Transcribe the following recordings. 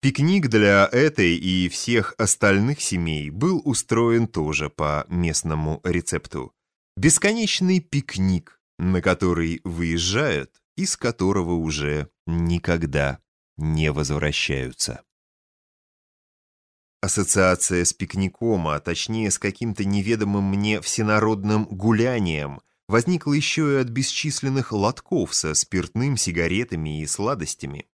Пикник для этой и всех остальных семей был устроен тоже по местному рецепту. Бесконечный пикник, на который выезжают, из которого уже никогда не возвращаются. Ассоциация с пикником, а точнее с каким-то неведомым мне всенародным гулянием, возникла еще и от бесчисленных лотков со спиртным, сигаретами и сладостями.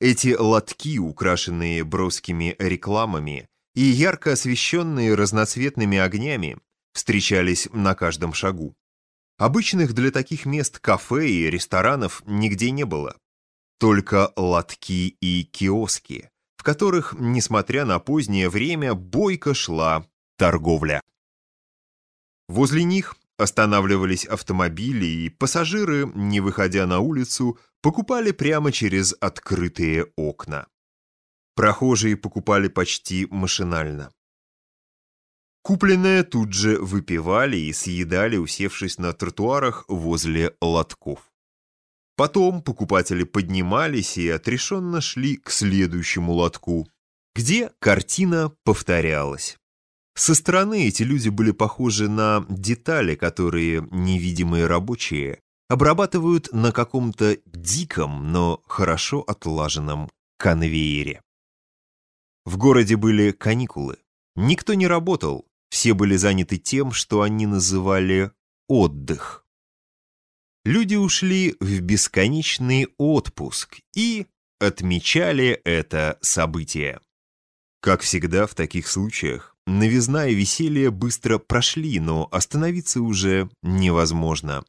Эти лотки, украшенные броскими рекламами и ярко освещенные разноцветными огнями, встречались на каждом шагу. Обычных для таких мест кафе и ресторанов нигде не было. Только лотки и киоски, в которых, несмотря на позднее время, бойко шла торговля. Возле них останавливались автомобили, и пассажиры, не выходя на улицу, покупали прямо через открытые окна. Прохожие покупали почти машинально. Купленное тут же выпивали и съедали, усевшись на тротуарах возле лотков. Потом покупатели поднимались и отрешенно шли к следующему лотку, где картина повторялась. Со стороны эти люди были похожи на детали, которые невидимые рабочие обрабатывают на каком-то диком, но хорошо отлаженном конвейере. В городе были каникулы. Никто не работал, все были заняты тем, что они называли отдых. Люди ушли в бесконечный отпуск и отмечали это событие. Как всегда в таких случаях, новизна и веселье быстро прошли, но остановиться уже невозможно.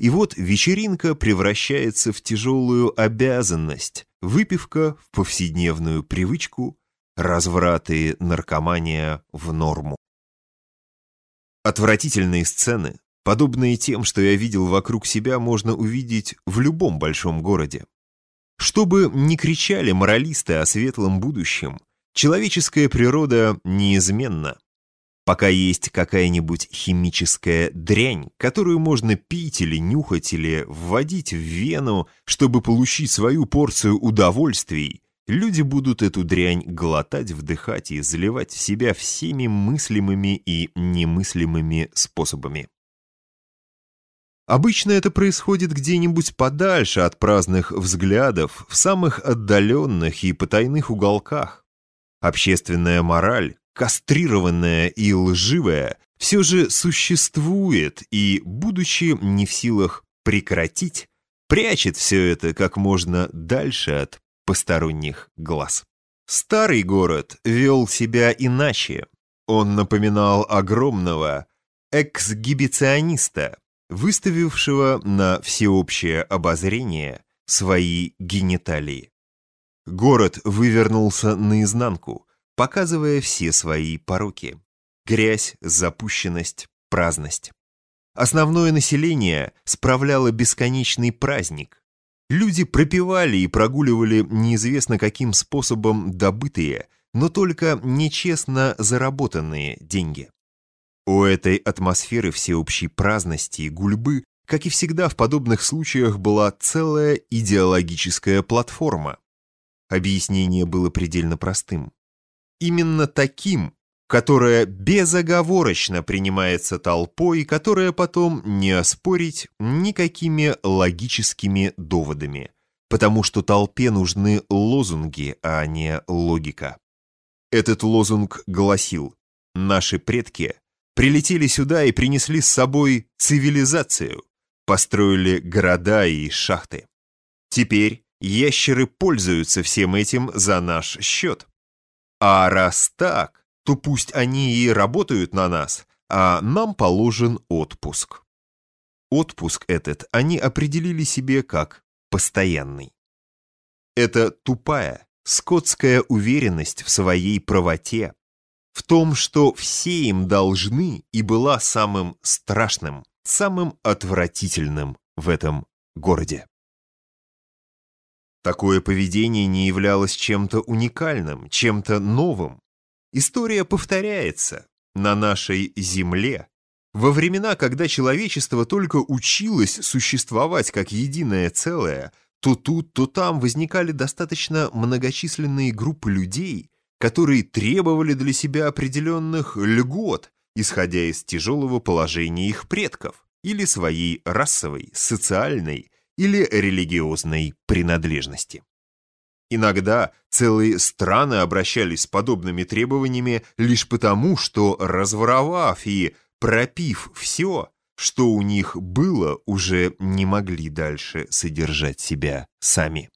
И вот вечеринка превращается в тяжелую обязанность, выпивка в повседневную привычку, разврат и наркомания в норму. Отвратительные сцены, подобные тем, что я видел вокруг себя, можно увидеть в любом большом городе. Чтобы не кричали моралисты о светлом будущем, человеческая природа неизменна. Пока есть какая-нибудь химическая дрянь, которую можно пить или нюхать, или вводить в вену, чтобы получить свою порцию удовольствий, люди будут эту дрянь глотать, вдыхать и заливать в себя всеми мыслимыми и немыслимыми способами. Обычно это происходит где-нибудь подальше от праздных взглядов, в самых отдаленных и потайных уголках. Общественная мораль, кастрированная и лживая, все же существует и, будучи не в силах прекратить, прячет все это как можно дальше от посторонних глаз. Старый город вел себя иначе. Он напоминал огромного эксгибициониста, выставившего на всеобщее обозрение свои гениталии. Город вывернулся наизнанку, показывая все свои пороки. Грязь, запущенность, праздность. Основное население справляло бесконечный праздник. Люди пропивали и прогуливали неизвестно каким способом добытые, но только нечестно заработанные деньги. У этой атмосферы всеобщей праздности и гульбы, как и всегда в подобных случаях, была целая идеологическая платформа. Объяснение было предельно простым именно таким, которое безоговорочно принимается толпой, которое потом не оспорить никакими логическими доводами, потому что толпе нужны лозунги, а не логика. Этот лозунг гласил «Наши предки прилетели сюда и принесли с собой цивилизацию, построили города и шахты. Теперь ящеры пользуются всем этим за наш счет. А раз так, то пусть они и работают на нас, а нам положен отпуск. Отпуск этот они определили себе как постоянный. Это тупая, скотская уверенность в своей правоте, в том, что все им должны и была самым страшным, самым отвратительным в этом городе. Такое поведение не являлось чем-то уникальным, чем-то новым. История повторяется на нашей Земле. Во времена, когда человечество только училось существовать как единое целое, то тут, то там возникали достаточно многочисленные группы людей, которые требовали для себя определенных льгот, исходя из тяжелого положения их предков или своей расовой, социальной или религиозной принадлежности. Иногда целые страны обращались с подобными требованиями лишь потому, что, разворовав и пропив все, что у них было, уже не могли дальше содержать себя сами.